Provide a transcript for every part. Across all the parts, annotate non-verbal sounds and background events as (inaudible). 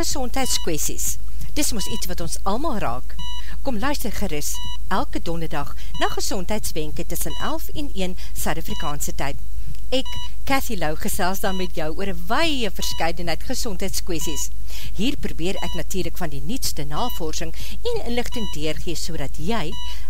gezondheidskwesties. Dis moes iets wat ons allemaal raak. Kom luister geris, elke donderdag na gezondheidswenke tussen 11 en 1 Suid-Afrikaanse tyd. Ek, Cathy Lau, gesels dan met jou oor een weie verscheidenheid gezondheidskwesties. Hier probeer ek natuurlijk van die nietste navorsing en inlichting deurgees, so dat jy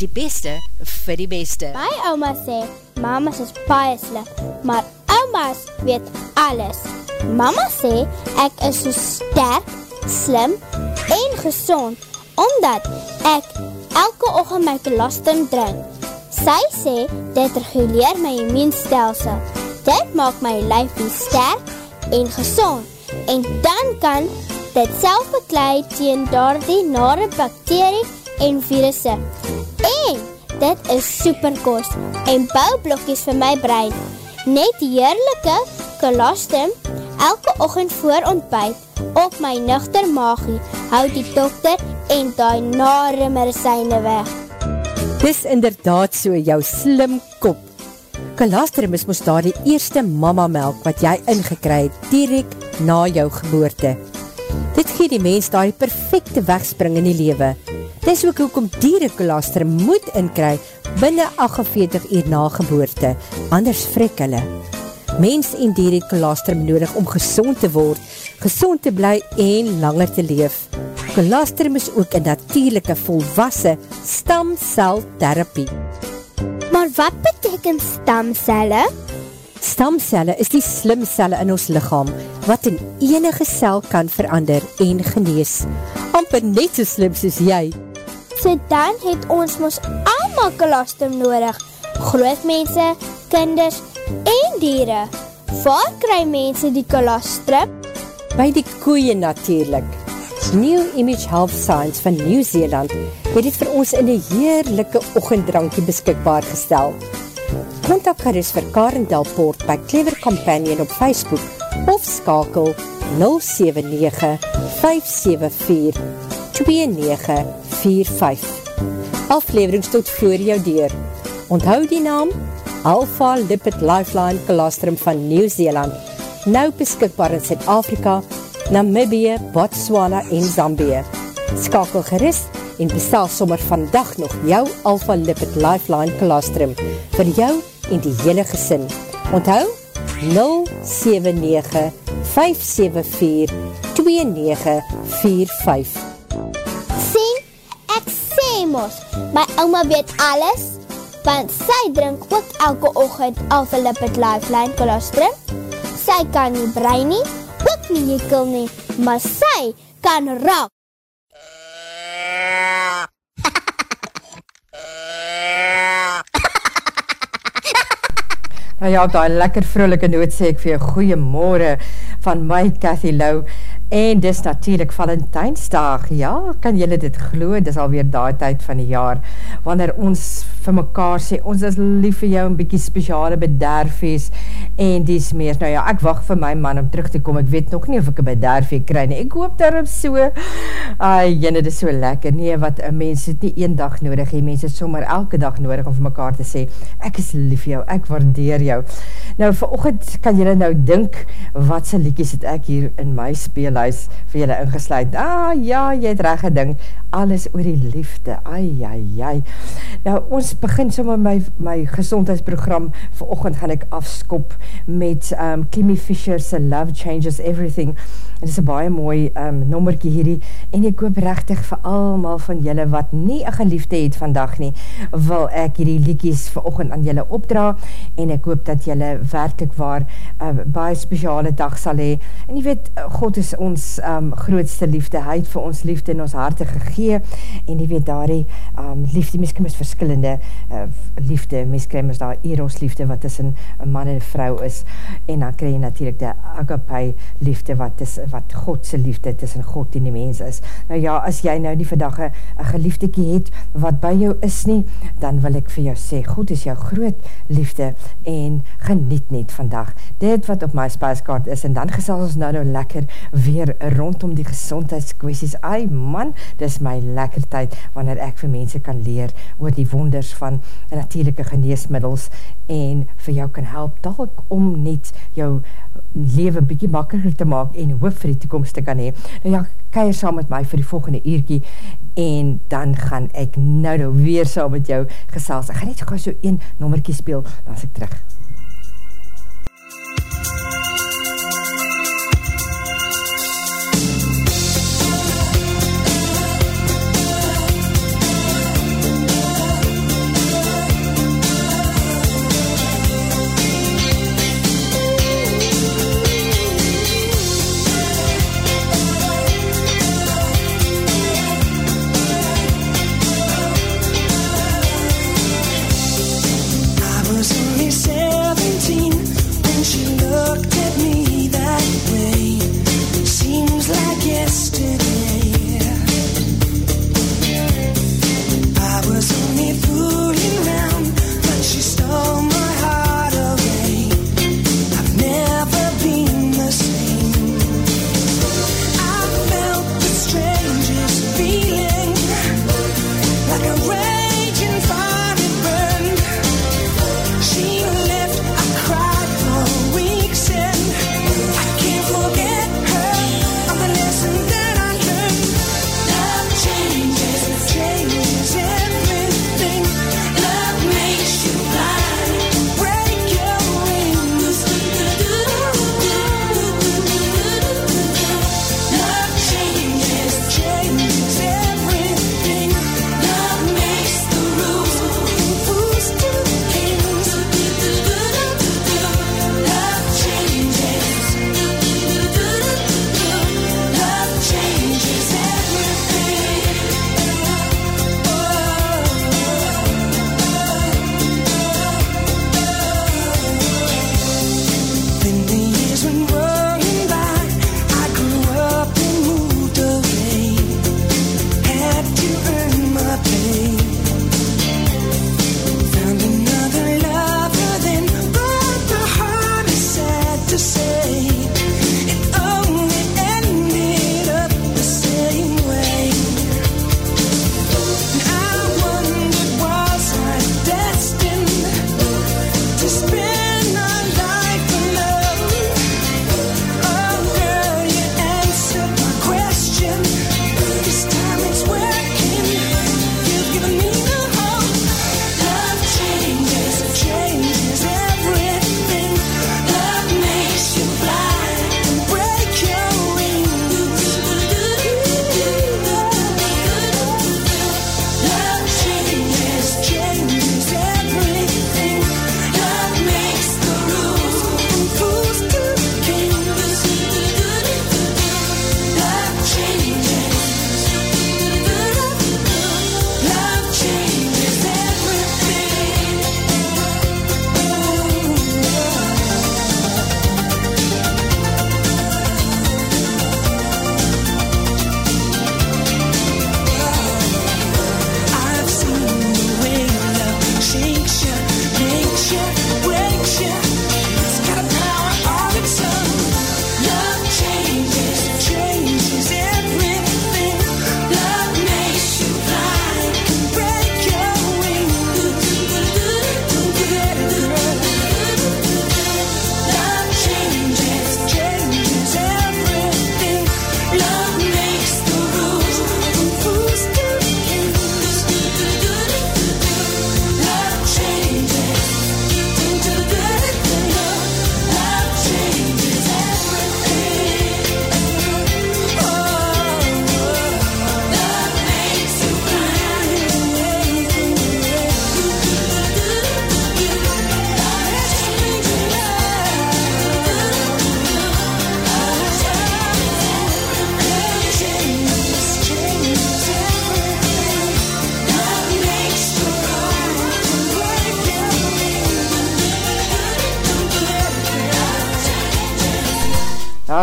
die beste vir die beste. My oma sê, mamas is baie slip, maar omas weet alles. Mama sê, ek is so sterk, slim en gezond, omdat ek elke ochtend my kolostum drink. Sy sê, dit reguleer my immuunstelsel. Dit maak my lijfie sterk en gezond. En dan kan dit self beklaai teen daar die nare bakterie en virusse. En dit is superkoos en bouwblokkies vir my brein. Net heerlijke kolostum elke ochend voor ontbijt op my nuchter maagie houd die dokter en die nare medicijne weg. Dis inderdaad so jou slim kop. Kolostrum is moest daar die eerste mama melk wat jy ingekry het direct na jou geboorte. Dit gee die mens daar die perfecte wegspring in die lewe. Dis ook hoekom dierenkolostrum moet inkry binnen 48 uur na geboorte, anders vrek hulle. Mens en dierenkolostrum nodig om gezond te word, gezond te bly en langer te leef. Kolostrum is ook een natuurlijke volwassen stamceltherapie. Maar wat beteken stamcelle? Stamcelle is die slimcelle in ons lichaam, wat in enige cel kan verander en genees. Amper net so slim soos jy. So dan het ons ons allemaal kolostum nodig. Groot mense, kinders en dieren. Waar kry mense die kolostrum? By die koeie natuurlijk. New Image Health Science van Nieuw-Zeeland het het vir ons in die heerlijke ochendrankie beskikbaar gestel. Contact gerust vir Karen Delpoort by Clever Companion op Facebook of skakel 079-574-2945. Afleverings tot voor jou deur. Onthou die naam Alpha Lipid Lifeline Colostrum van Nieuw-Zeeland. Nou beskikbaar in Zuid-Afrika, Namibie, Botswana en Zambie. Skakel gerust en bestel sommer vandag nog jou Alpha Lipid Lifeline Colostrum vir jou en die hele gesin. Onthou 079-574-2945 Sien, ek sê mos, my ouma weet alles, want sy drink ook elke ochend Alpha Lipid Lifeline Colostrum. Sy kan nie brein nie, ook nie jekel nie, maar sy kan raak. Nou ja, op die lekker vrolike noot sê ek vir jou goeiemorgen van my Cathy Lau en dis natuurlijk Valentijnsdag, ja, kan jylle dit glo, dis alweer daai tyd van die jaar, wanneer ons vir mekaar sê, ons is lief vir jou, een bykie speciale bederfees, en dies meer, nou ja, ek wacht vir my man om terug te kom, ek weet nog nie of ek een bederfee kry nie, ek hoop daarom so, ai, jyne, dit is so lekker, nee, wat mens het nie een dag nodig, die mens het sommer elke dag nodig om vir mekaar te sê, ek is lief vir jou, ek waardeer jou, nou, vir ochend kan jylle nou dink, wat sy liekies het ek hier in my speelhuis vir jylle ingesluid, ah, ja, jy het recht gedink, alles oor die liefde, ai, ai, ai, nou, ons begin sommer my, my gezondheidsprogram, vir ochend gaan ek afskop met um, Kimmy Fisher se Love Changes Everything, dit is een baie mooi um, nommerkie hierdie, en ek hoop rechtig vir allemaal van julle wat nie een geliefde het vandag nie, wil ek hierdie liekies vir ochend aan julle opdra, en ek hoop dat julle werkelijk waar uh, baie speciale dag sal hee, en jy weet, God is ons um, grootste liefde, hy het vir ons liefde in ons harte gegee, en jy weet daar die um, liefde, miskien is verskillende uh, liefde, mens kry ons daar eros liefde, wat tussen een man en vrou is, en dan kry jy natuurlijk die agape liefde, wat, is, wat Godse liefde tussen God en die mens is. Nou ja, as jy nou die vandag een geliefdekie het wat by jou is nie, dan wil ek vir jou sê, God is jou groot liefde en geniet net vandag dit wat op my spijskaart is en dan gesels ons nou nou lekker weer rondom die gezondheidskwesties. Ai man, dis my lekker tyd wanneer ek vir mense kan leer oor die wonders van natuurlijke geneesmiddels en vir jou kan help dalk om net jou leven bykie makkeliker te maak en hoop vir die toekomst te kan hee. Nou ja, keir saam met my vir die volgende uurkie en dan gaan ek nou nou weer saam met jou gesels. Ek gaan net gauw so een nommerkie speel, dan is ek terug. Daar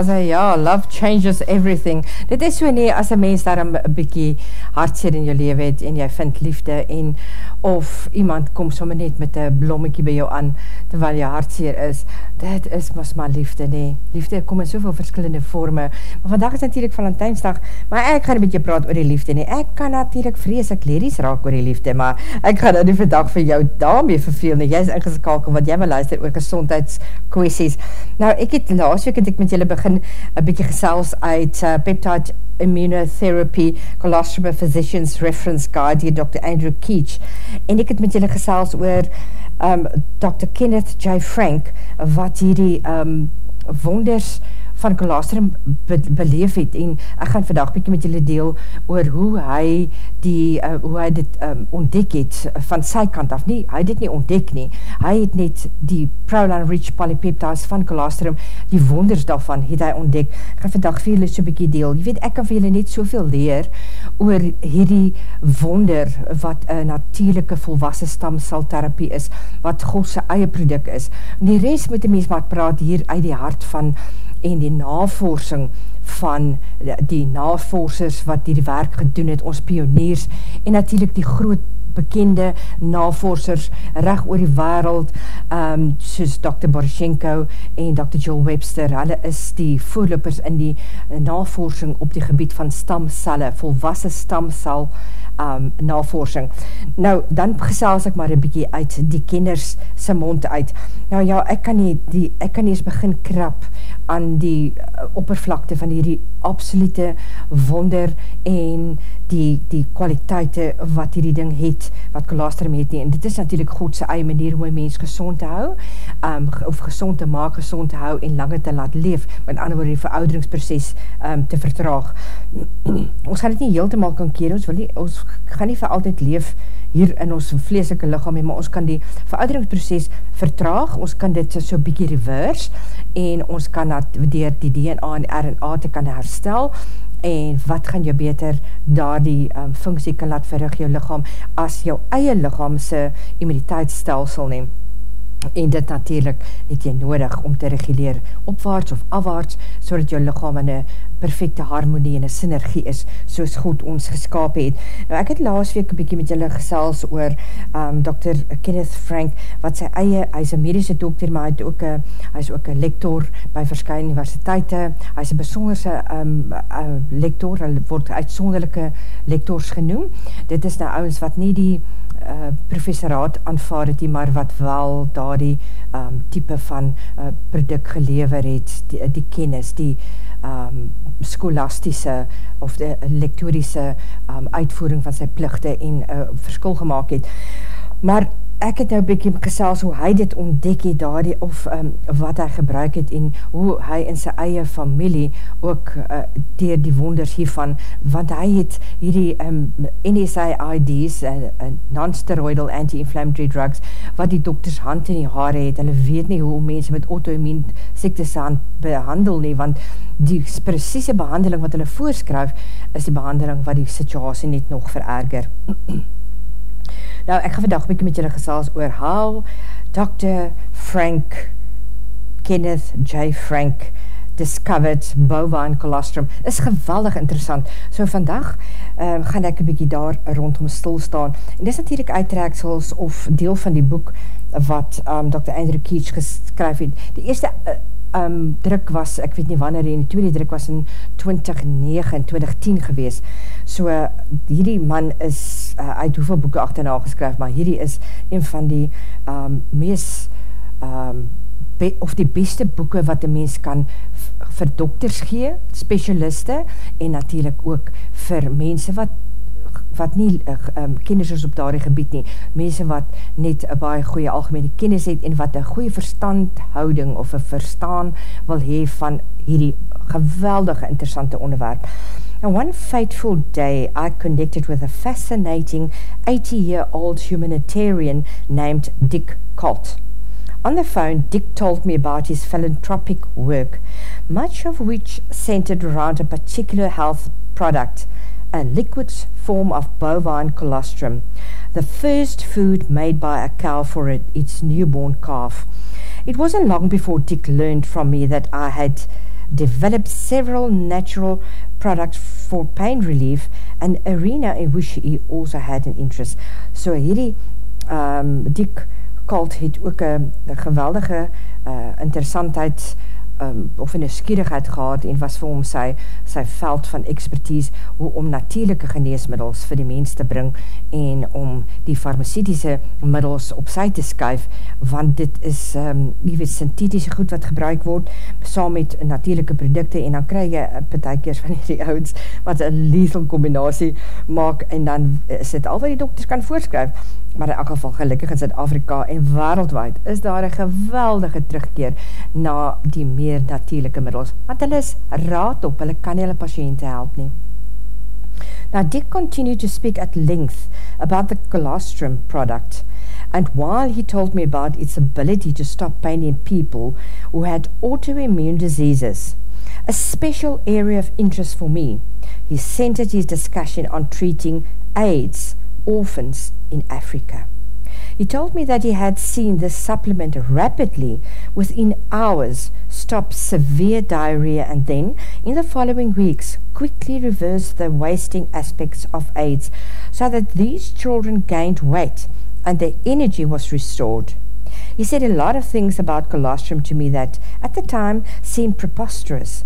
sê, ja, love changes everything. Dit is so nie, as een mens daar een bykie hartseer in jou leven het, en jy vind liefde, en of iemand kom somme net met een blommiekie by jou aan, terwyl jy hartseer is, dit is mas maar liefde, nee. Liefde kom in soveel verskillende vorme, maar vandag is natuurlijk Valentijnsdag, maar ek gaan een beetje praat oor die liefde, nee. Ek kan natuurlijk vrees, ek ledies raak oor die liefde, maar ek gaan nou nie vandag vir jou daarmee verveel, nee. Jy is ingeskakel, wat jy wil luister oor gezondheidskwesties. Nou, ek het laas week, het ek met julle begin, een beetje gesels uit uh, peptide immunotherapy colostrum physicians reference guide hier Dr. Andrew Keech en ek het met julle gesels oor um, Dr. Kenneth J. Frank wat hierdie um, wonders van colostrum be beleef het. En ek gaan vandag bykie met julle deel oor hoe hy die, uh, hoe hy dit um, ontdek het van sy kant af, nie, hy dit nie ontdek nie, hy het net die Proline Rich Polypeptides van colostrum, die wonders daarvan het hy ontdek, ek gaan vandag vir julle so bykie deel, jy weet ek kan vir julle net soveel leer oor hierdie wonder wat een natuurlijke volwassen stamceltherapie is, wat Godse eie product is, en die rest moet die mens maar praat hier uit die hart van en die navorsing van die navorsers wat die werk gedoen het, ons pioniers, en natuurlijk die groot bekende navorsers recht oor die wereld, um, soos Dr. Borishenko en Dr. Joel Webster, hulle is die voorlopers in die navorsing op die gebied van stamcelle, volwassen stamcel um, navorsing. Nou, dan gesels ek maar een bykie uit die kenners sy mond uit. Nou ja, ek kan nie, die, ek kan nie eens begin krap aan die uh, oppervlakte van die absolute wonder en die, die kwaliteite wat hierdie ding het, wat kolostrum het nie. En dit is natuurlijk Godse eie manier om een mens gezond te hou, um, of gezond te maak, gezond te hou en langer te laat leef, met ander woord die verouderingsproces um, te vertraag. (clears throat) ons gaan dit nie heel te mal kan keer, ons, nie, ons gaan nie vir altyd leef hier in ons vleeslike lichaam, maar ons kan die verouderingsproces vertraag, ons kan dit so bykie reverse, en ons kan dat dier die DNA en RNA te kan herstel, en wat gaan jou beter daar die um, funksie kan laat verrig jou lichaam, as jou eie lichaamse immuniteitsstelsel neem en dit natuurlijk het jy nodig om te reguleer opwaarts of afwaarts, so dat jou lichaam in een perfecte harmonie en een synergie is, soos God ons geskap het. Nou ek het laas week een bykie met julle gesels oor um, Dr. Kenneth Frank, wat sy eie, hy is een medische dokter, maar hy, het ook a, hy is ook een lektor by verskye universiteite, hy is een besonderse um, uh, lektor, hy word uitsonderlijke lektors genoem. Dit is nou ouwens wat nie die uh, professoraat aanvaard het, maar wat wel daar die um, type van uh, product gelever het, die, die kennis, die um, scholastische of die lektorische um, uitvoering van sy plichte en uh, verskil gemaakt het. Maar ek het nou bykie gesels hoe hy dit ontdek het daar die, of um, wat hy gebruik het en hoe hy in sy eie familie ook uh, dier die wonders hiervan, want hy het hierdie um, NSAIDs, uh, uh, non-steroidal anti-inflammatory drugs, wat die dokters hand in die haare het, hulle weet nie hoe mense met auto-immune siektes aan behandel nie, want die precieze behandeling wat hulle voorskryf, is die behandeling wat die situasie net nog vererger. (clears throat) Nou, ek gaan vandag bykie met julle gesels oor how Dr. Frank, Kenneth J. Frank, discovered bovine colostrum. is geweldig interessant. So vandag um, gaan ek een bykie daar rondom stilstaan. En dis natuurlijk uittreksels of deel van die boek wat um, Dr. Andrew Keech geskryf het. Die eerste uh, um, druk was, ek weet nie wanneer, en die tweede druk was in 2009 en 2010 gewees. So, uh, hierdie man is uh, uit hoeveel boeken achterna geskryf, maar hierdie is een van die um, mees um, be, of die beste boeken wat die mens kan vir dokters gee, specialiste, en natuurlijk ook vir mense wat wat nie um, kennis is op daardie gebied nie, mense wat net een baie goeie algemene kennis het en wat een goeie verstandhouding of een verstaan wil hee van hierdie geweldige interessante onderwerp. And one fateful day I connected with a fascinating 80-year-old humanitarian named Dick Colt. On the phone, Dick told me about his philanthropic work, much of which centered around a particular health product, a liquid form of bovine colostrum, the first food made by a cow for it, its newborn calf. It wasn't long before Dick learned from me that I had developed several natural products for pain relief, an arena in which he also had an interest. So hierdie um, Dick Kalt het ook een geweldige uh, interessantheid um, of een skierigheid gehad en was vir hom sy, sy veld van expertise hoe om natuurlijke geneesmiddels vir die mens te bring en om die farmaceutiese middels op sy te skuif, want dit is, um, jy weet, synthetische goed wat gebruik word, saam met natuurlijke producte en dan krijg jy betekers van die (laughs) ouds wat een lethal combinatie maak en dan is dit al wat die dokters kan voorskryf. Maar in elk geval gelukkig in Zuid-Afrika en wereldwijd is daar een geweldige terugkeer na die meer natuurlijke middels, want hulle is raad op, hulle kan hulle patiënte help nie. Now, Dick continued to speak at length about the colostrum product, and while he told me about its ability to stop pain in people who had autoimmune diseases, a special area of interest for me, he centered his discussion on treating AIDS, orphans in Africa. He told me that he had seen this supplement rapidly, within hours, stop severe diarrhea and then, in the following weeks, quickly reverse the wasting aspects of AIDS so that these children gained weight and their energy was restored. He said a lot of things about colostrum to me that, at the time, seemed preposterous,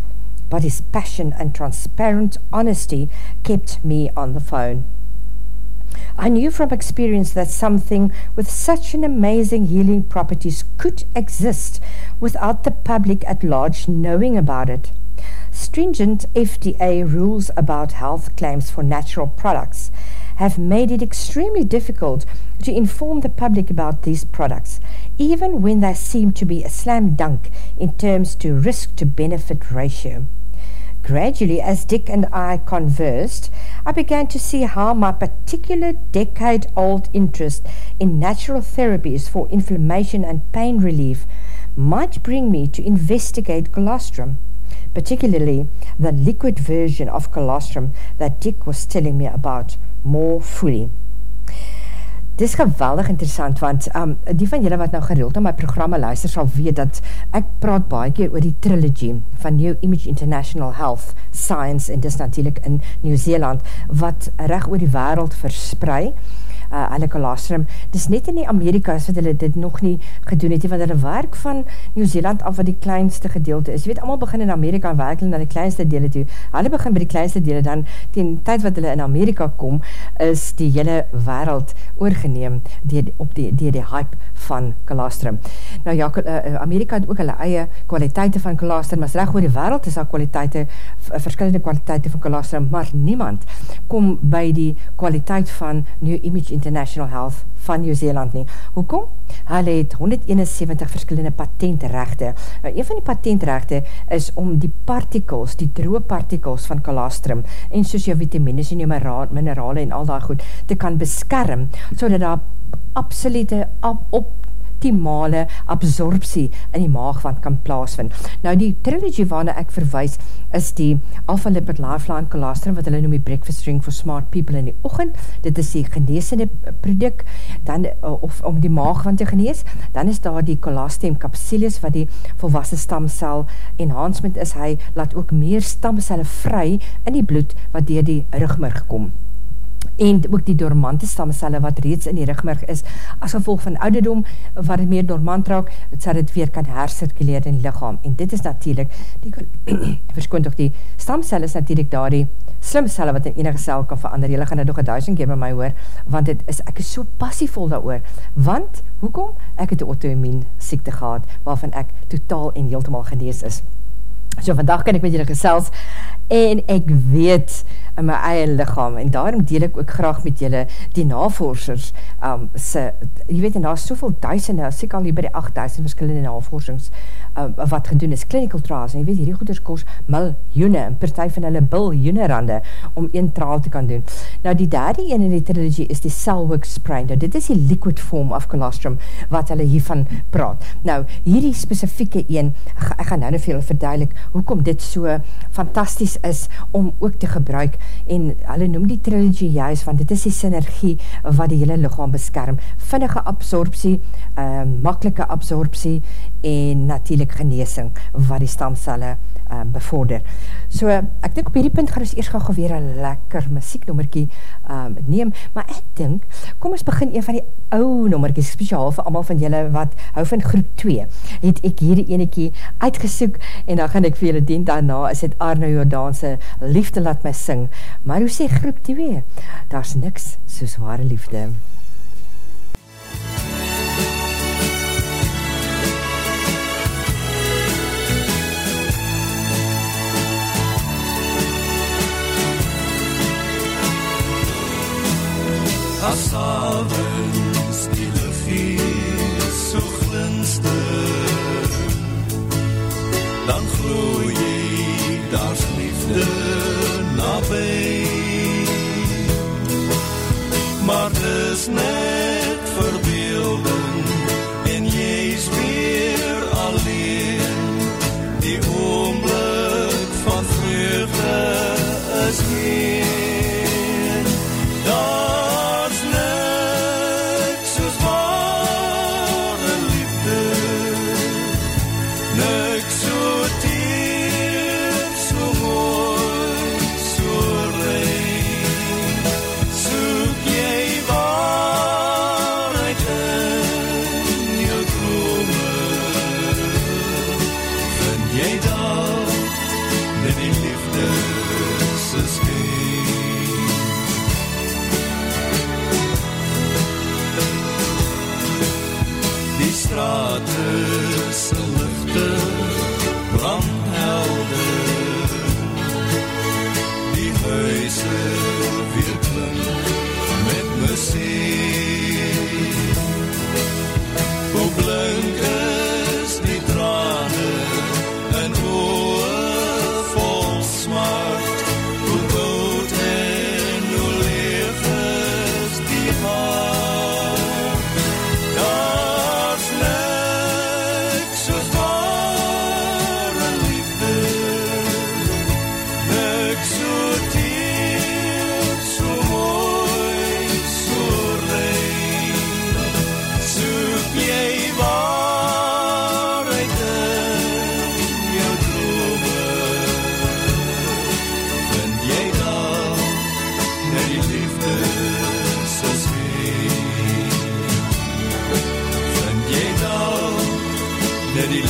but his passion and transparent honesty kept me on the phone. I knew from experience that something with such an amazing healing properties could exist without the public at large knowing about it. Stringent FDA rules about health claims for natural products have made it extremely difficult to inform the public about these products, even when they seem to be a slam dunk in terms to risk to benefit ratio. Gradually, as Dick and I conversed, I began to see how my particular decade-old interest in natural therapies for inflammation and pain relief might bring me to investigate colostrum, particularly the liquid version of colostrum that Dick was telling me about more fully. Dit is geweldig interessant, want um, die van julle wat nou gereeld na my programme luister sal weet dat ek praat baie keer oor die trilogy van New Image International Health Science en dis natuurlijk in Nieuw-Zeeland wat recht oor die wereld verspreid uh, hulle colostrum. Dis net in die Amerika's wat hulle dit nog nie gedoen het, want hulle werk van Nieuw-Zeeland af wat die kleinste gedeelte is. Je weet, allemaal begin in Amerika en werk hulle na die kleinste dele toe. Hulle begin by die kleinste dele, dan ten tyd wat hulle in Amerika kom, is die hele wereld oorgeneem die, op die, die, die hype van colostrum. Nou ja, uh, Amerika het ook hulle eie kwaliteite van colostrum, maar recht oor die wereld is daar kwaliteite, verskillende kwaliteite van colostrum, maar niemand kom by die kwaliteit van New Image International Health van Nieuw-Zeeland nie. Hoekom? Hulle het 171 verskillende patentrechte. Nou, een van die patentrechte is om die partikels, die droe partikels van colostrum en soos jou vitamines en jou minerale en al daar goed te kan beskerm, so dat daar absolute op, op optimale absorptie in die maagwand kan plaasvind. Nou die trilogy waarna ek verwijs is die Alpha Lipid Lifeline Colostrum wat hulle noem die Breakfast Drink for Smart People in die ochend. Dit is die geneesende product dan, eh, of om die maagwand te genees. Dan is daar die Colostrum Capsules wat die volwassen stamcel enhancement is. Hy laat ook meer stamcelle vry in die bloed wat dier die rugmerg kom en ook die dormante stamcelle wat reeds in die rugmerg is, as gevolg van ouderdom, wat het meer dormant raak, het sal het weer kan hercirculeer in die lichaam, en dit is natuurlijk, (clears throat) verskoon toch die stamcelle is natuurlijk daar die slim celle wat in enige cel kan verander, jylle gaan dit nog een duizend keer by my hoor, want het is, ek is so passievol daar oor, want, hoekom? Ek het die auto-immune siekte gehad, waarvan ek totaal en heeltemaal genees is. So vandag kan ek met julle gesels, en ek weet, in my eie lichaam, en daarom deel ek ook graag met julle die navorsers, um, se, jy weet, en daar is soveel duisende, as ek al hier by die 8000 verskillende navorsings, um, wat gedoen is, clinical trials, en jy weet, hierdie goeders kost miljoene, en partij van hulle biljoene rande, om een trial te kan doen. Nou, die derde een in die trilogy is die cellwork spray, nou, dit is die liquid form of colostrum, wat hulle hiervan praat. Nou, hierdie specifieke een, ek, gaan nou nog veel verduidelik, hoekom dit so fantastisch is, om ook te gebruik, en hulle noem die trilogy juist, want dit is die synergie wat die hele lichaam beskerm. Vinnige absorptie, um, makkelike absorptie en natuurlijk geneesing wat die stamcelle um, bevorder. So, ek dink op hierdie punt gaan ons eers gaan weer een lekker muzieknommerkie um, neem, maar ek dink, kom ons begin een van die ou nommerkies, speciaal vir allemaal van julle wat hou van groep 2, het ek hierdie enekie uitgesoek en dan gaan ek vir julle dien daarna, is het Arno Jordaanse liefde laat my sing, maar hoe sê groep 2? Daar is niks soos ware liefde. As avonds die lucht so glinster. Dan gloe jy daar's liefde nabij Maar dis net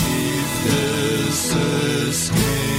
if this escape.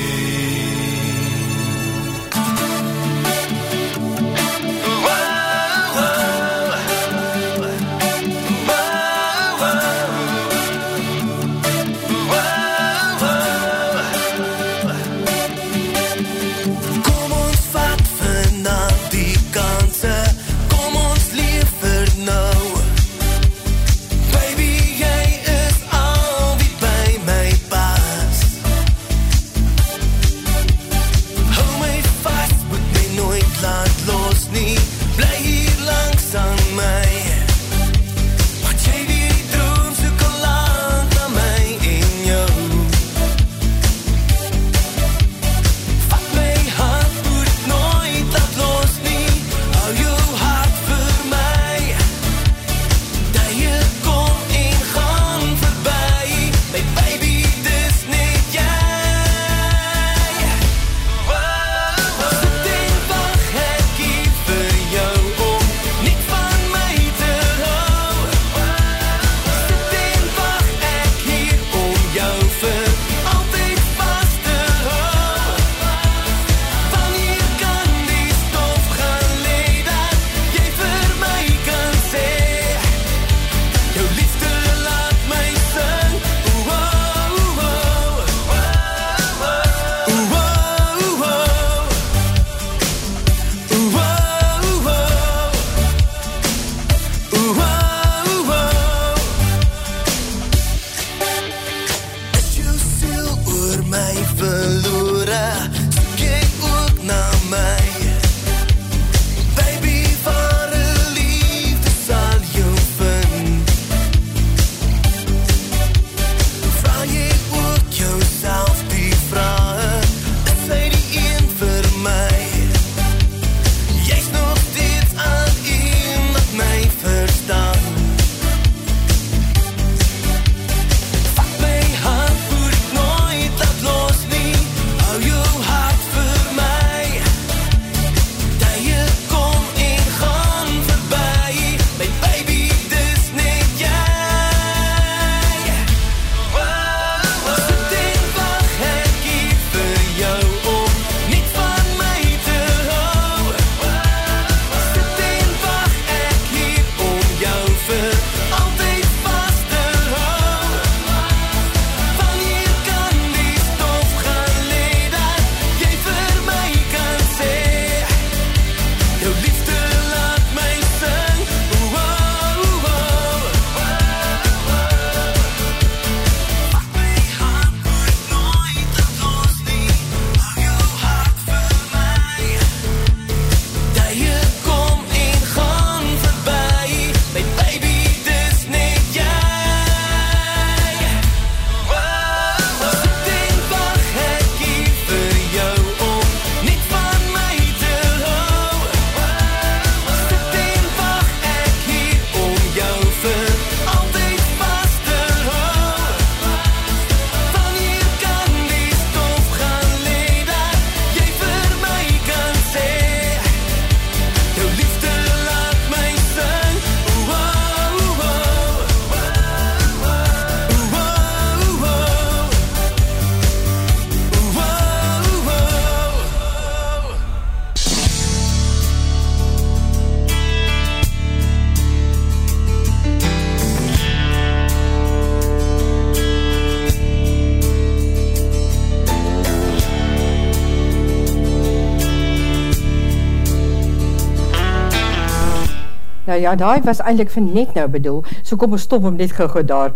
Nou ja, daai was eintlik vir net nou bedoel, so kom ons stop hom net gou-gou daar.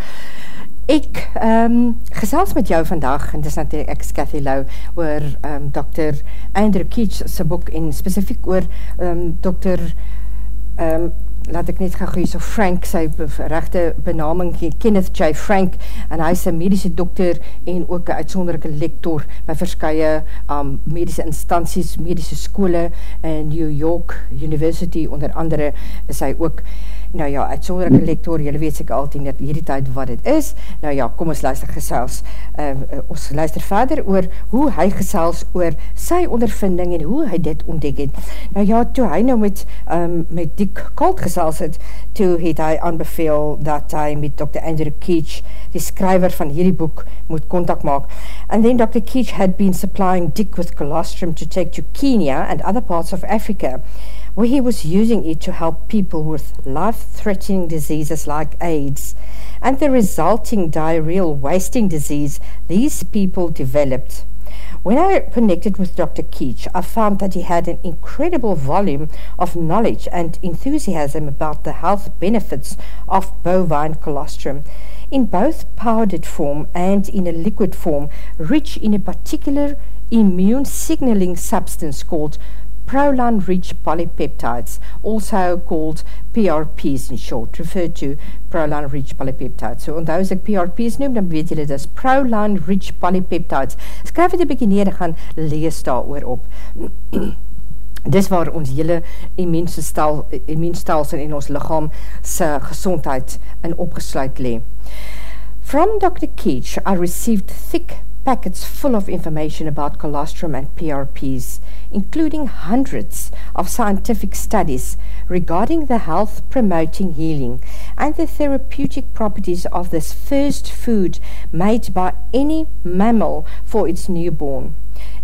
Ek um, gesels met jou vandag, en dis natuurlijk ek Cathy Lau, oor um, Dr. Andrew Keach sy boek, en specifiek oor um, Dr. Um, laat ek net gaan so Frank, sy rechte benaming, Kenneth J. Frank, en hy is een medische dokter en ook een uitsonderlijke lektor by verskye um, medische instanties, medische skole in New York University, onder andere is hy ook Nou ja, uitsonderlijke lektor, jylle weet seker altyd net hierdie tyd wat het is. Nou ja, kom ons luister gesels. Uh, ons luister verder oor hoe hy gesels oor sy ondervinding en hoe hy dit ontdek het. Nou ja, toe hy nou met, um, met Dick Colt gesels het, toe het hy aanbeveel dat hy met Dr. Andrew Keach, die skryver van hierdie boek, moet contact maak. And then Dr. Keach had been supplying Dick with colostrum to take to Kenya and other parts of Africa. Where he was using it to help people with life-threatening diseases like AIDS and the resulting diarrheal wasting disease these people developed. When I connected with Dr. Keach, I found that he had an incredible volume of knowledge and enthusiasm about the health benefits of bovine colostrum in both powdered form and in a liquid form, rich in a particular immune signaling substance called proline-rich polypeptides, also called PRPs in short, referred to proline-rich polypeptides. So, onthou as ek PRPs noem, dan weet julle, dis proline-rich polypeptides. Skryf het die beginere gaan lees daar oor op. (clears throat) dis waar ons hele immuunstelsel in ons lichaam se gezondheid in opgesluit le. From Dr. Keach, I received thick packets full of information about colostrum and PRPs, including hundreds of scientific studies regarding the health promoting healing and the therapeutic properties of this first food made by any mammal for its newborn.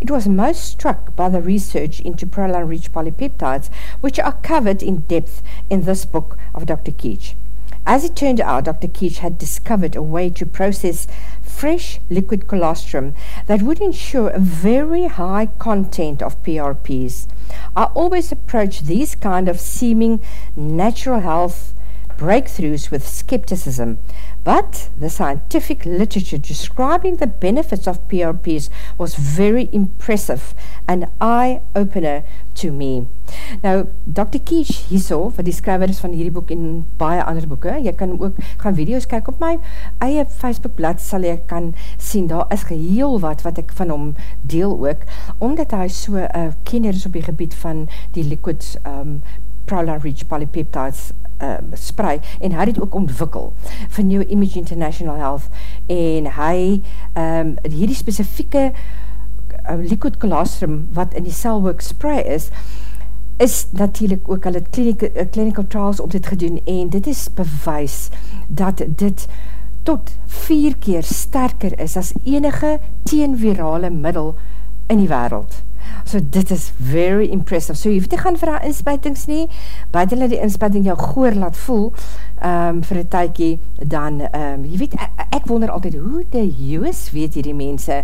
It was most struck by the research into proline-rich polypeptides, which are covered in depth in this book of Dr. Keach. As it turned out, Dr. Keach had discovered a way to process fresh liquid colostrum that would ensure a very high content of PRPs. I always approach these kind of seeming natural health breakthroughs with skepticism, but the scientific literature describing the benefits of PRPs was very impressive, an eye-opener to me. Nou, Dr. Keish hierso, wat die skryver is van hierdie boek en baie ander boeken, jy kan ook gaan video's kyk op my eie Facebookblad, sal jy kan sien, daar is geheel wat wat ek van hom deel ook, omdat hy so uh, kenner is op die gebied van die liquid um, proline-rich polypeptides um, sprei en hy het ook ontwikkel van New Image International Health en hy um, hierdie specifieke uh, liquid colostrum wat in die cellwork sprei is is natuurlijk ook al het clinical, uh, clinical trials op dit gedoen en dit is bewys dat dit tot vier keer sterker is as enige teenvirale middel in die wereld. So dit is very impressive. So jy hoef te gaan vir haar inspuitings nie, buiten hulle die inspuiting jou goor laat voel um, vir een tykie, dan, um, jy weet, ek, ek wonder altyd, hoe die joos weet hierdie mense,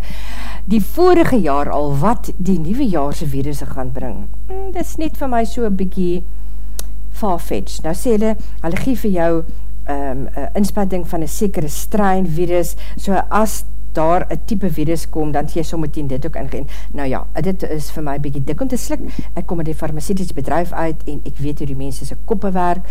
die vorige jaar al, wat die nieuwe jaarse virusse gaan bring. Mm, dit is net vir my so bykie far-fetched. Nou sê hulle, hulle gee vir jou um, inspuiting van een sekere strain virus, so as daar een type virus kom, dan jy so meteen dit ook ingeen. Nou ja, dit is vir my bykie dik om te slik. Ek kom in die farmaceutische bedrijf uit en ek weet hoe die mense sy koppe werk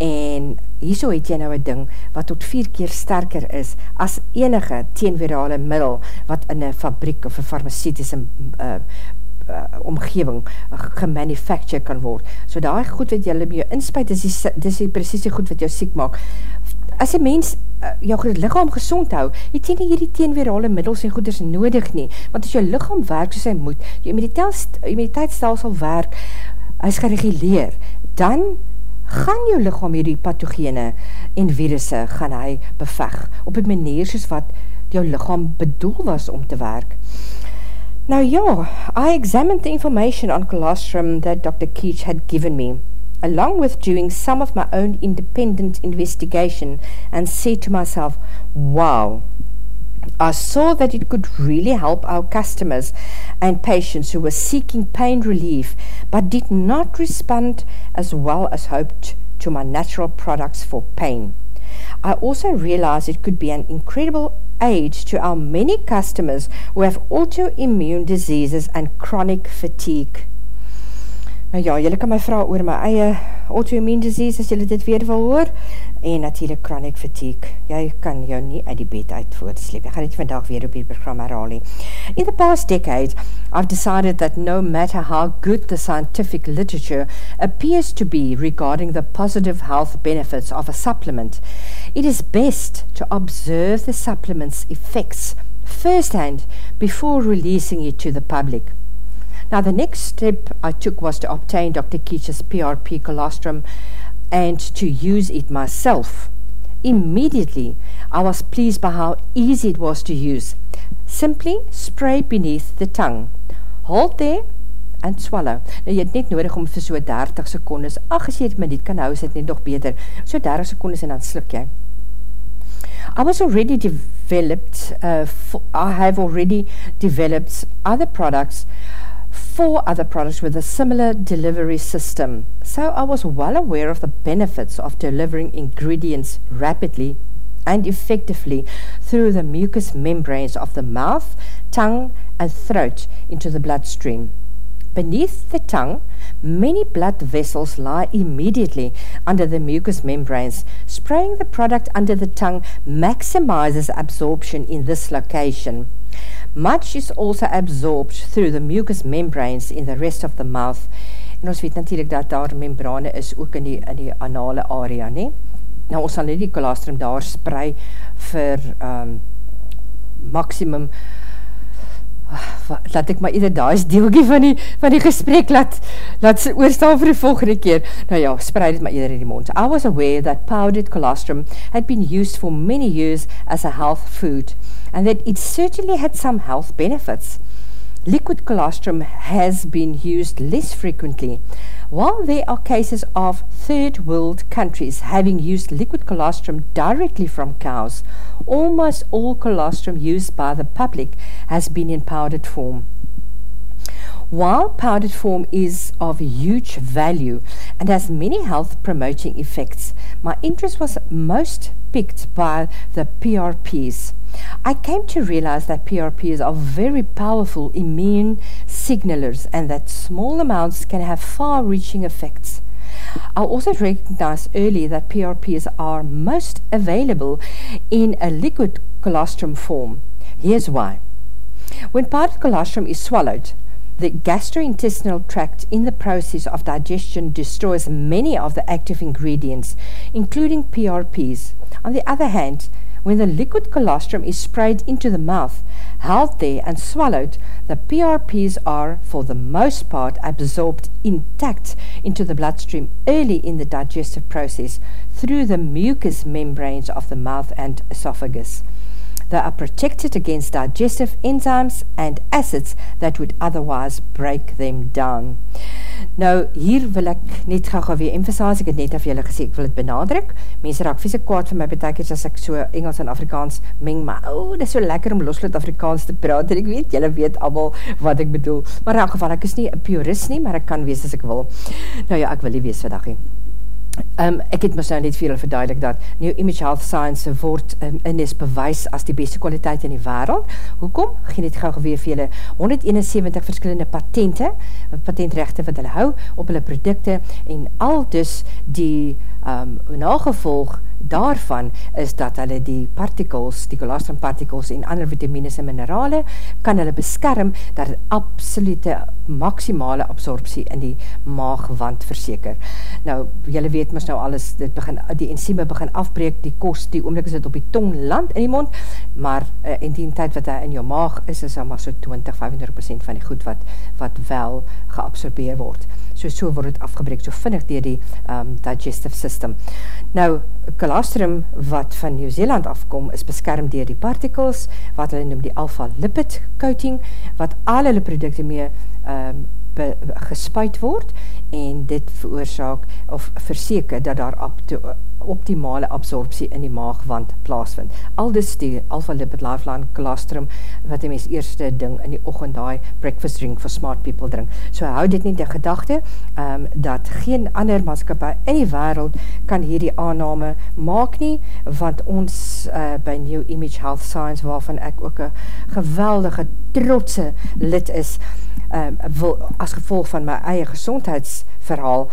en hierso het jy nou een ding wat tot vier keer sterker is as enige teenvirale middel wat in een fabriek of een farmaceutische uh, uh, omgeving gemanufacture kan word. So daar goed wat jy met jou inspuit, dis dis die precies die goed wat jou siek maak as een mens uh, jou lichaam gezond hou, het jy nie hierdie teenweerhale middels en goeders nodig nie, want as jou lichaam werk soos hy moet, jou immuniteitsstelsel werk, hy is gereguleer, dan gaan jou lichaam hierdie pathogene en virusse gaan hy beveg, op een manier soos wat jou lichaam bedoel was om te werk. Nou ja, I examined the information on colostrum that Dr. Keach had given me, along with doing some of my own independent investigation and said to myself, wow, I saw that it could really help our customers and patients who were seeking pain relief but did not respond as well as hoped to my natural products for pain. I also realized it could be an incredible aid to our many customers who have autoimmune diseases and chronic fatigue. Nou ja, jylle kan my vraag oor my eie autoimmune disease as jylle dit weer wil hoor en natuurlijk chronic fatigue. Jy kan jou nie uit die bed uit voortsleep. Ek gaan dit vandag weer op die program herhaal. In the past decade, I've decided that no matter how good the scientific literature appears to be regarding the positive health benefits of a supplement, it is best to observe the supplement's effects firsthand before releasing it to the public. Now, the next step I took was to obtain Dr. Keach's PRP colostrum and to use it myself. Immediately, I was pleased by how easy it was to use. Simply spray beneath the tongue. Hold there and swallow. Nou, jy het net nodig om vir so 30 secondes, ach, as jy het minuut kan hou, is het net nog beter. So 30 secondes en dan slik jy. I was already developed, uh, I have already developed other products four other products with a similar delivery system, so I was well aware of the benefits of delivering ingredients rapidly and effectively through the mucous membranes of the mouth, tongue, and throat into the bloodstream. Beneath the tongue, many blood vessels lie immediately under the mucous membranes. Spraying the product under the tongue maximizes absorption in this location. Much is also absorbed through the mucous membranes in the rest of the mouth. En ons weet natuurlijk dat daar membrane is ook in die, in die anale area, nie? Nou, ons sal nie die colostrum daar sprei vir um, maximum laat ek maar eerder daar is deelkie van die, van die gesprek laat, laat sy oorstaan vir die volgende keer. Nou ja, spreid het maar eerder in die mond. I was aware that powdered colostrum had been used for many years as a health food and that it certainly had some health benefits. Liquid colostrum has been used less frequently. While there are cases of third world countries having used liquid colostrum directly from cows, almost all colostrum used by the public has been in powdered form. While powdered form is of huge value and has many health promoting effects, my interest was most picked by the PRPs. I came to realize that PRPs are very powerful immune signalers and that small amounts can have far reaching effects. I also recognized early that PRPs are most available in a liquid colostrum form. Here's why. When part powdered colostrum is swallowed, the gastrointestinal tract in the process of digestion destroys many of the active ingredients, including PRPs. On the other hand, when the liquid colostrum is sprayed into the mouth, held there and swallowed, the PRPs are, for the most part, absorbed intact into the bloodstream early in the digestive process through the mucous membranes of the mouth and esophagus. They are protected against digestive enzymes and acids that would otherwise break them down. Nou, hier wil ek net gauw gauw weer emphasize, ek het net af julle gesê, ek wil het benadruk, mense raak vieze kwaad vir my betekens as ek so Engels en Afrikaans meng, maar oh, dit is so lekker om losloot Afrikaans te praat, en ek weet, julle weet allemaal wat ek bedoel, maar in elk geval, ek is nie een purist nie, maar ek kan wees as ek wil. Nou ja, ek wil nie wees vandag nie. Um, ek het mis nou net vir julle verduidelik dat New Image Health Science word um, in is bewys as die beste kwaliteit in die wereld. Hoekom? Geen het gauw geweer vir julle 171 verskillende patente, patentrechte wat hulle hou op hulle producte en al dus die um, nagevolg daarvan is dat hulle die particles, die colostrum particles en ander vitamines en minerale, kan hulle beskerm dat het absolute maximale absorptie in die maagwand verseker. Nou, julle weet mis nou alles, dit begin, die enzyme begin afbreek, die kost, die oomlik is dit op die tong land in die mond, maar uh, in die tijd wat hy in jou maag is, is hy maar so 20-25% van die goed wat, wat wel geabsorbeer word. So, so word het afgebreek, so vinnig dier die um, digestive system. Nou, colostrum wat van Nieuw-Zeeland afkom is beskerm dier die particles, wat hulle noem die alpha lipid coating, wat al hulle producte mee um, be, gespuit word en dit veroorzaak of verseke dat daar optimale absorptie in die maagwand plaasvind. Al dis die Alpha Lipid Lifeline colostrum wat die mens eerste ding in die ochend die breakfast drink for smart people drink. So hou dit nie die gedachte um, dat geen ander maatskapie in die wereld kan hierdie aanname maak nie, want ons uh, by New Image Health Science waarvan ek ook een geweldige trotse lid is, um, wil, as gevolg van my eie gezondheidsverhaal,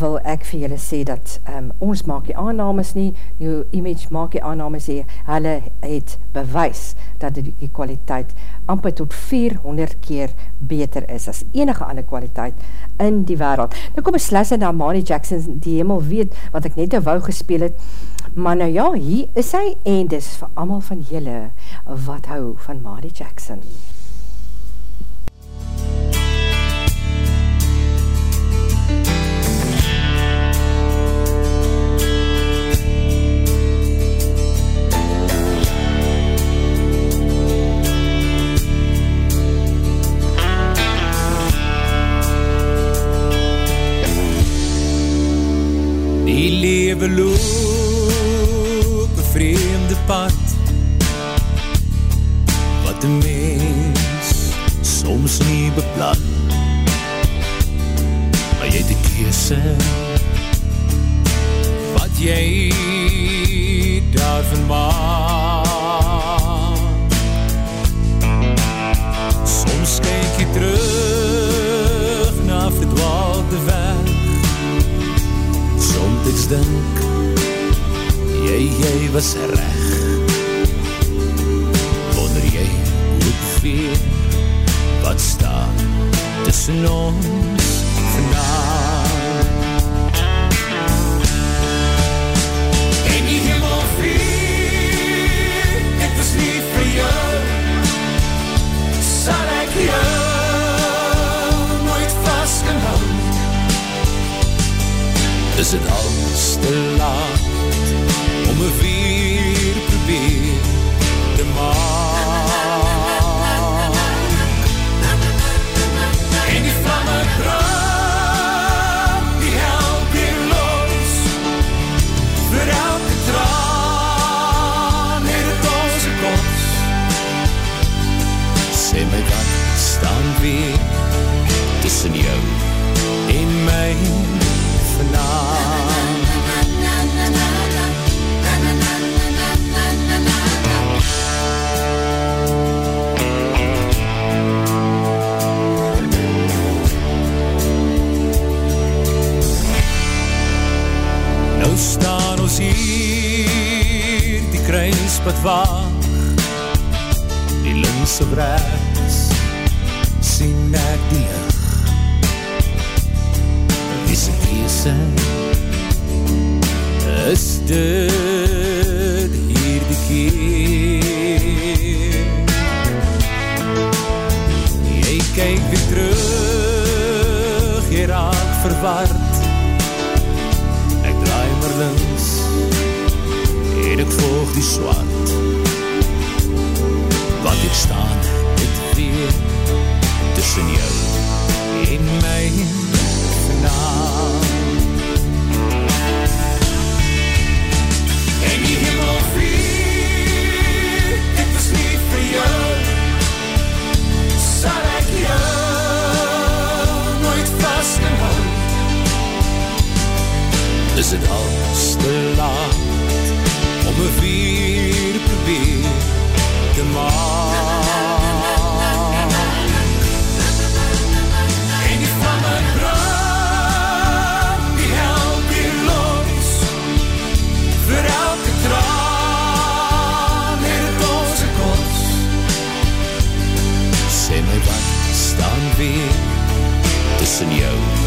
wil ek vir julle sê dat um, ons maak die aannames nie, die image maak die aannames nie, hulle het bewys dat die, die kwaliteit amper tot 400 keer beter is as enige ander kwaliteit in die wereld. Nou kom ons slis na Manny Jackson, die hemel weet wat ek net een wou gespeel het, maar nou ja, hier is hy en dis vir allemaal van julle wat hou van Manny Jackson. Die lewe loop een vreemde pad. Wat een mens soms nie beplan Maar jy die keese Wat die kruispad waag. Die links op rechts sien ek die licht. Is een kese is dit hier die keer? Jy kyk weer terug jy raak verward ek volg die swart wat ek staan het weer tussen jou en my En die hemel vier, dit was nie vir jou. Sal ek jou nooit vast kan hou Is het als te laat om me weer probeer te maak En die vlamme brand, die help weer los. Vir elke traan het het onze kost Sê my wat staan weer tussen jou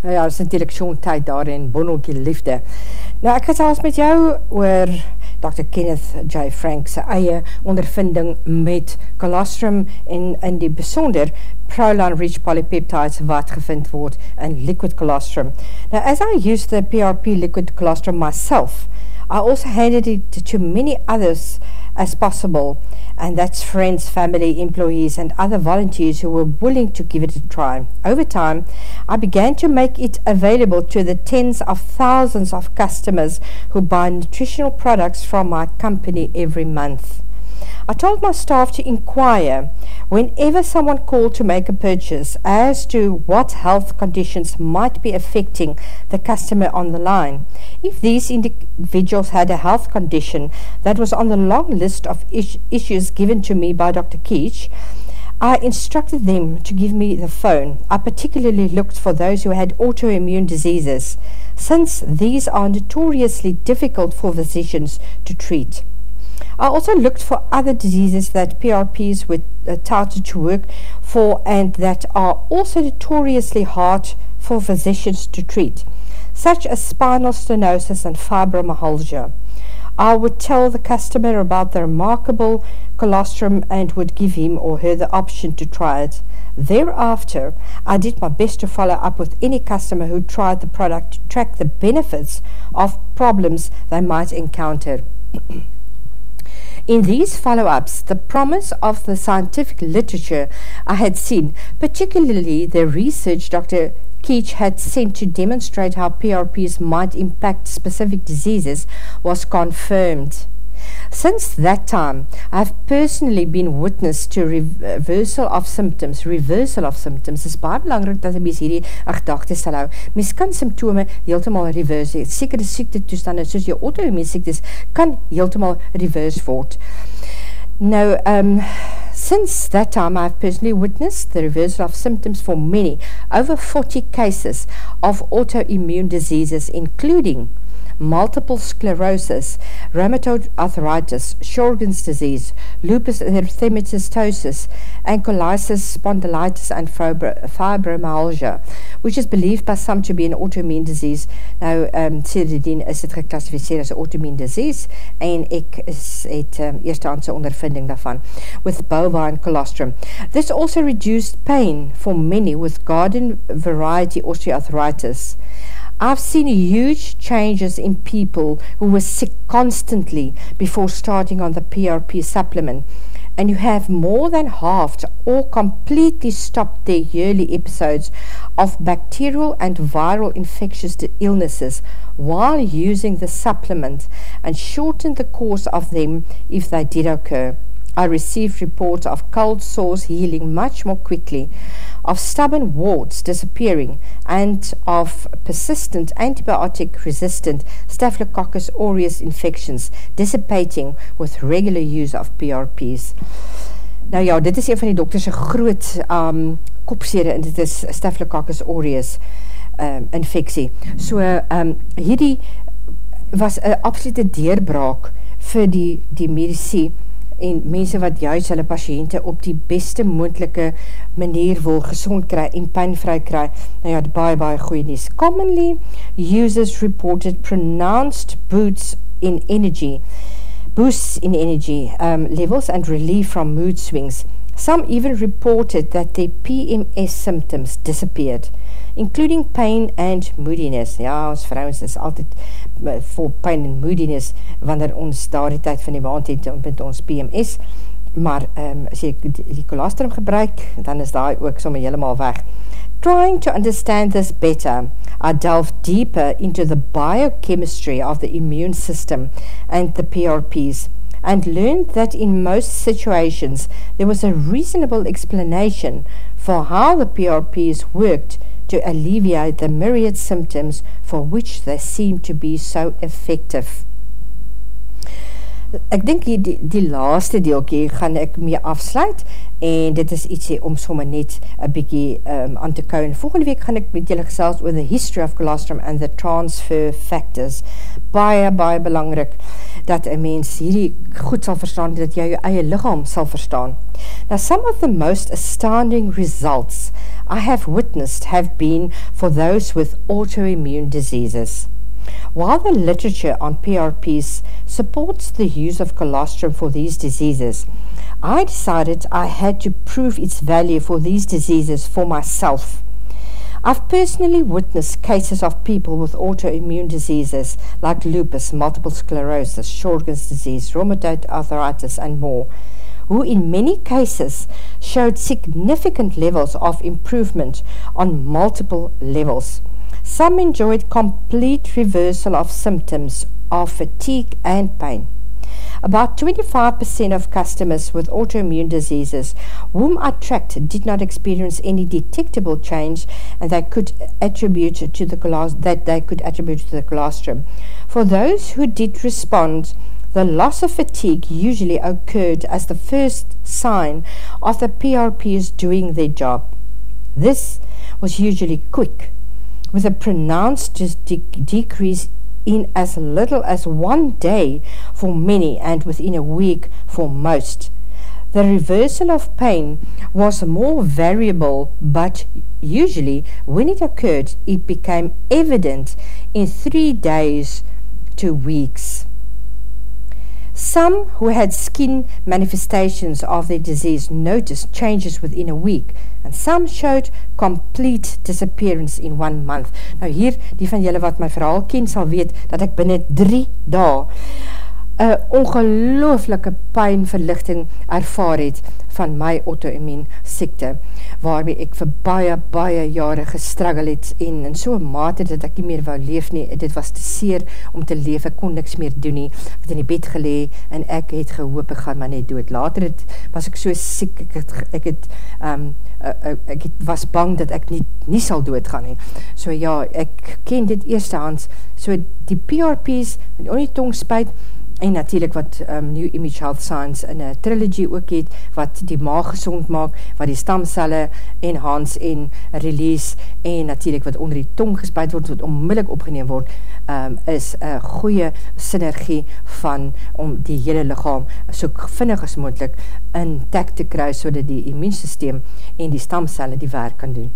Nou ja, is natuurlijk so'n tyd daar in Bonnelkie Liefde. Nou, ek gesels met jou oor Dr. Kenneth J. Frank sy eie ondervinding met colostrum en in die besonder Proline Rich Polypeptides wat gevind word in liquid colostrum. Now, as I use the PRP liquid colostrum myself, I also handed it to many others as possible, and that's friends, family, employees, and other volunteers who were willing to give it a try. Over time, I began to make it available to the tens of thousands of customers who buy nutritional products from my company every month. I told my staff to inquire whenever someone called to make a purchase as to what health conditions might be affecting the customer on the line. If these individuals had a health condition that was on the long list of is- issues given to me by Dr. Keach, I instructed them to give me the phone. I particularly looked for those who had autoimmune diseases, since these are notoriously difficult for physicians to treat. I also looked for other diseases that PRPs were uh, touted to work for and that are also notoriously hard for physicians to treat, such as spinal stenosis and fibromyalgia. I would tell the customer about the remarkable colostrum and would give him or her the option to try it. Thereafter, I did my best to follow up with any customer who tried the product to track the benefits of problems they might encounter. (clears throat) In these follow-ups, the promise of the scientific literature I had seen, particularly the research Dr. Keach had sent to demonstrate how PRPs might impact specific diseases, was confirmed. Since that time, I have personally been witness to reversal of symptoms. Reversal of symptoms is baie belangrijk dat mys hierdie gedagte sal hou. Mys kan symptome heeltemal reverse. Sekere siekte toestande soos jou auto-immune siektes kan heeltemal reverse word. Now, um, since that time, I've personally witnessed the reversal of symptoms for many, over 40 cases of autoimmune diseases, including multiple sclerosis, rheumatoid arthritis, Sjorgen's disease, lupus erythematosus, ankylosing spondylitis, and fibromyalgia, which is believed by some to be an autoimmune disease. Nou, um, sedertdien is dit geklassificeer as autoimmune disease, en ek is, het um, eerstehandse ondervinding daarvan, with bovine colostrum. This also reduced pain for many with garden variety osteoarthritis. I've seen huge changes in people who were sick constantly before starting on the PRP supplement and who have more than halved or completely stopped their yearly episodes of bacterial and viral infectious illnesses while using the supplement and shortened the course of them if they did occur. I received reports of cold sores healing much more quickly, of stubborn warts disappearing, and of persistent antibiotic-resistant Staphylococcus aureus infections dissipating with regular use of PRPs. Nou ja, dit is een van die dokterse groot um, kopsede, en dit is Staphylococcus aureus um, infectie. So, um, hierdie was een absolute deurbraak vir die, die medicie, en mense wat juist hulle patiënte op die beste moendelike manier wil gezond kry en pijnvry kry, nou ja, baie, baie goeie nies. Commonly, users reported pronounced boots in energy, boosts in energy um, levels and relief from mood swings. Some even reported that their PMS symptoms disappeared including pain and moodiness. Ja, ons vrouwens is altyd vol pain and moodiness, wanneer ons daar die tyd van die maand het met ons PMS, maar um, as jy die colostrum gebruik, dan is daar ook sommer helemaal weg. Trying to understand this better, I delved deeper into the biochemistry of the immune system and the PRPs, and learned that in most situations there was a reasonable explanation for how the PRPs worked to alleviate the myriad symptoms for which they seem to be so effective. Ek dink die, die, die laaste deelkie gaan ek mee afsluit en dit is ietsie om sommer net a bykie um, aan te kou en volgende week gaan ek met julle gesels oor the history of colostrum and the transfer factors. Baie, baie belangrik dat een mens hierdie goed sal verstaan, dat jy jou eie lichaam sal verstaan. Now some of the most astounding results I have witnessed have been for those with autoimmune diseases. While the literature on PRPs supports the use of colostrum for these diseases, I decided I had to prove its value for these diseases for myself. I've personally witnessed cases of people with autoimmune diseases like lupus, multiple sclerosis, Sjorgen's disease, rheumatoid arthritis, and more who in many cases showed significant levels of improvement on multiple levels. Some enjoyed complete reversal of symptoms of fatigue and pain. About 25% of customers with autoimmune diseases whom I tracked did not experience any detectable change and they could attribute to the that they could attribute to the colostrum. For those who did respond, the loss of fatigue usually occurred as the first sign of the PRPs doing their job. This was usually quick, with a pronounced de decrease in as little as one day for many and within a week for most. The reversal of pain was more variable, but usually when it occurred, it became evident in three days to weeks. Some who had skin manifestations of their disease noticed changes within a week and some showed complete disappearance in one month. Nou hier, die van julle wat my verhaal ken sal weet dat ek binnen drie dae een ongelooflike pijnverlichting ervaar het van my auto-immune siekte, waarmee ek vir baie, baie jare gestruggel het en in so'n mate dat ek nie meer wou leef nie, dit was te seer om te leef, ek kon niks meer doen nie, ek het in die bed gelee en ek het gehoop, ek gaan maar net dood. Later het, was ek so siek, ek het, ek het, um, ek het, was bang dat ek nie, nie sal doodgaan nie. So ja, ek ken dit eerstehands, so die PRP's, die onjetongsspuit, en natuurlijk wat um, New Image Health Science in een trilogy ook het, wat die maag gezond maak, wat die stamcelle enhance en release, en natuurlijk wat onder die tong gespuit word, wat onmiddellik opgeneem word, um, is een goeie synergie van om die hele lichaam so vinnig as moeilijk intact te kry, so dat die immuunsysteem en die stamcelle die werk kan doen.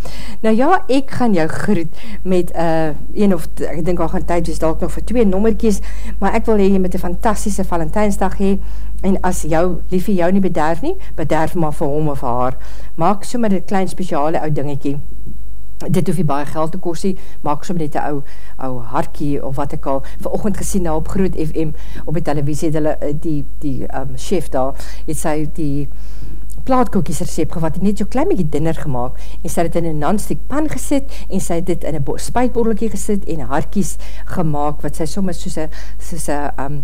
Nou ja, ek gaan jou groet met uh, een of, ek denk al gaan tyd, dus dalk nog vir twee nommerkies, maar ek wil hee met een fantastische Valentijnsdag hee, en as jou, liefie jou nie bederf nie, bederf maar vir hom of haar. Maak so met een klein speciale oud dingekie, dit hoef jy baie geld te kostie, maak so met die ou, ou harkie of wat ek al. Vir ochend gesien nou op Groot FM op die televisie, die, eh, die, die um, chef daar, het sy die plaatkoekies recept gehad, het net so klein mykie dinner gemaakt, en sy het in een non-stick pan gesit, en sy het dit in een spuitbordelkie gesit, en harkies gemaakt, wat sy soms soos een, soos een, um,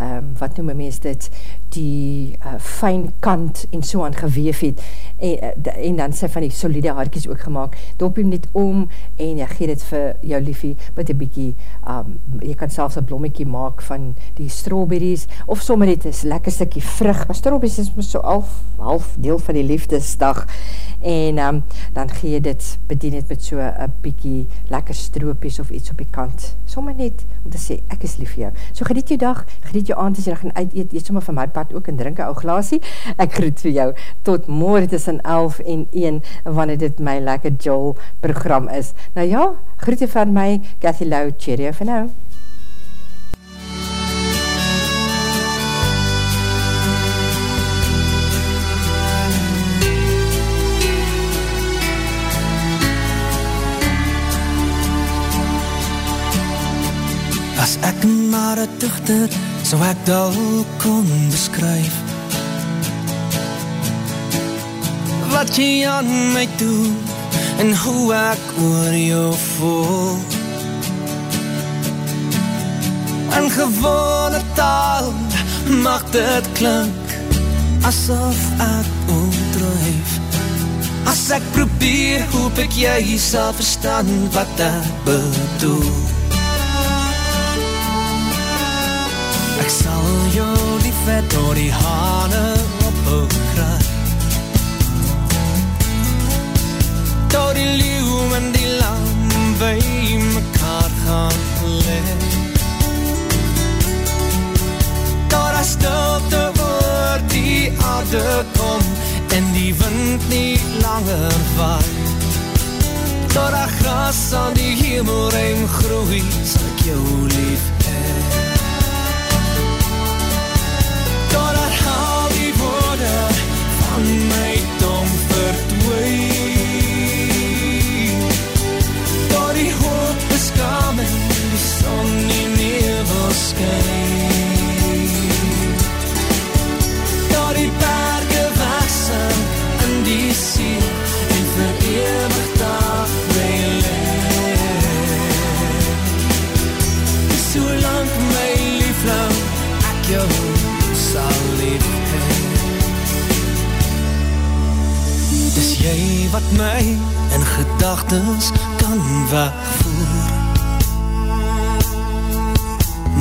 um, wat noem my mens dit, die uh, fijn kant en so aan geweef het, en, uh, en dan sy van die solide haarkies ook gemaakt, dop hem net om, en jy geet het vir jou liefie, met een bykie, um, jy kan selfs een blommekie maak van die strawberries, of sommer het is lekker stikkie vrug, maar strawberries is so half, half deel van die liefdesdag, en um, dan gee jy dit, bedien het met so een bykie lekker stroopies of iets op die kant, sommer net om te sê, ek is lief vir jou. So geniet jou dag, geniet jou aand as jy gaan uit eet, eet sommer van my pad ook en drink een ou glaasie. Ek groet vir jou tot morgen tussen 11 en 1, wanneer dit my lekker Joel program is. Nou ja, groet jy van my, Cathy Lau, cheerio vir nou. As ek maar een tuchter, so ek dal kon beskryf Wat jy aan my doen, en hoe ek oor jou voel. In gewone taal, mag dit klink, asof ek oordrijf As ek probeer, hoop ek jy sal verstaan wat ek bedoel Ek sal jou lief het door die hane op een kraai Door die leeuw en die lam by mekaar gaan leid Door die stilte oor die aarde kom En die wind nie langer waai. Door die gras aan die hemelruim groei Sal ek jou lief my tong verdwee Daar die hoop beskam en die son meer wil skyn jy wat my in gedagtes kan wegvoer.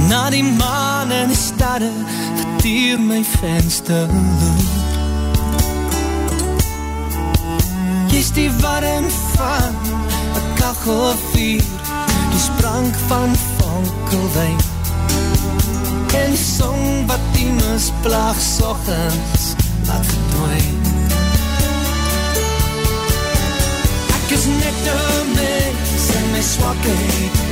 Na die maan en die stade wat dier my venster loer. Jy is die warm van een kachelvier Die sprank van vonkelwijn En die song wat die misplaag sochtends laat verdwijn is net een mens en my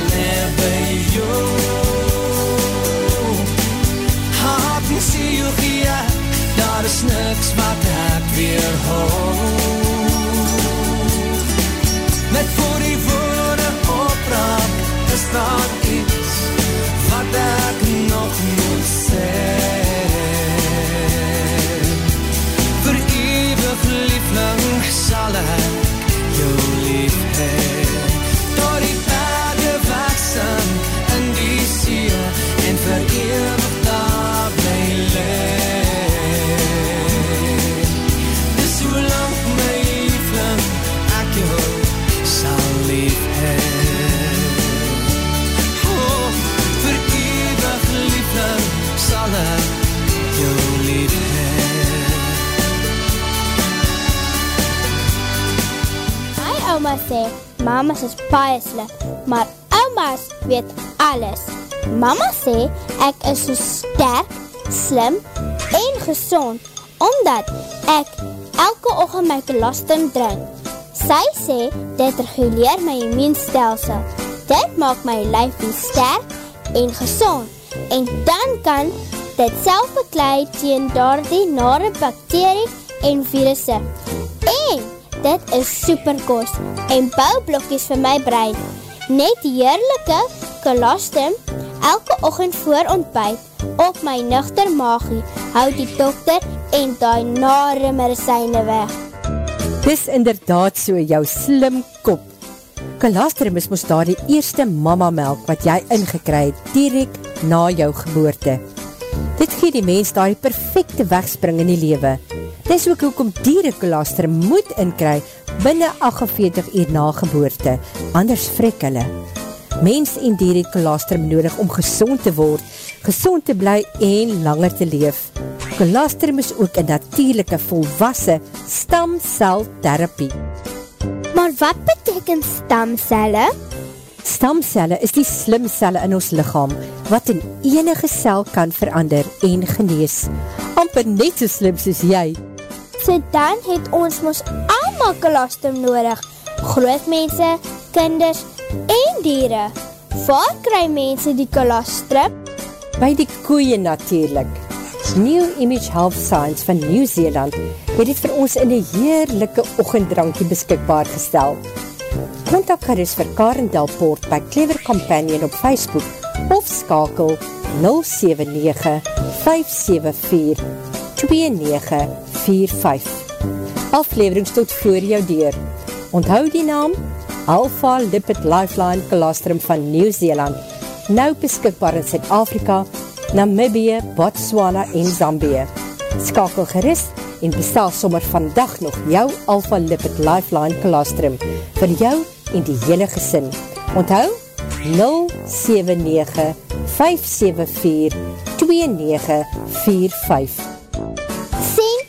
mamas is baie slip, maar oumas weet alles. Mama sê, ek is so sterk, slim en gezond, omdat ek elke ochend my kolostrum drink. Sy sê, dit reguleer my immuunstelsel. Dit maak my lijf weer sterk en gezond. En dan kan dit self beklui teen daar die nare bakterie en virusse. En dit is superkost en bouwblokjes vir my brein. Net heerlijke kolostrum elke ochend voor ontbijt op my nuchter maagie houd die dokter en die nare medicijne weg. Dis inderdaad so jou slim kop. Colostrum is moest daar die eerste mama melk wat jy ingekry het, direct na jou geboorte. Dit gee die mens daar die perfecte wegspring in die lewe. Dis ook hoekom dieren colostrum moet inkry binnen 48 uur na geboorte, anders vrek hulle. Mens en dier het colostrum nodig om gezond te word, gezond te bly en langer te leef. Colostrum is ook een natuurlijke volwassen stamceltherapie. Maar wat beteken stamcelle? Stamcelle is die slimcelle in ons lichaam, wat in enige cel kan verander en genees. Amper net so slim soos jy. So dan het ons ons allemaal kolostrum nodig. Groot mense, kinders en dieren. Waar kry mense die kolostrum? By die koeie natuurlijk. New Image Health Science van Nieuw-Zeeland het dit vir ons in die heerlijke ochendrankie beskikbaar gestel. Contact gerust vir Karen Delpoort by Clever Companion op Facebook of skakel 079-574-2945. Afleverings tot voor jou deur. Onthou die naam Alpha Lipid Lifeline Colostrum van Nieuw-Zeeland, nou beskikbaar in Zuid-Afrika, Namibie, Botswana en Zambie. Skakel gerust en bestel sommer vandag nog jou Alpha Lipid Lifeline Colostrum vir jou en die hele gesin. Onthou 079-574-2945 Sien,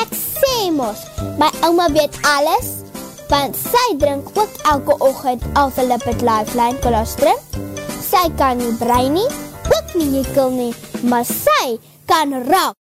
ek sê mos, my ouma weet alles, want sy drink ook elke ochend Alpha Lipid Lifeline Colostrum. Sy kan nie brein nie, ook nie jekel nie, maar sy kan raak.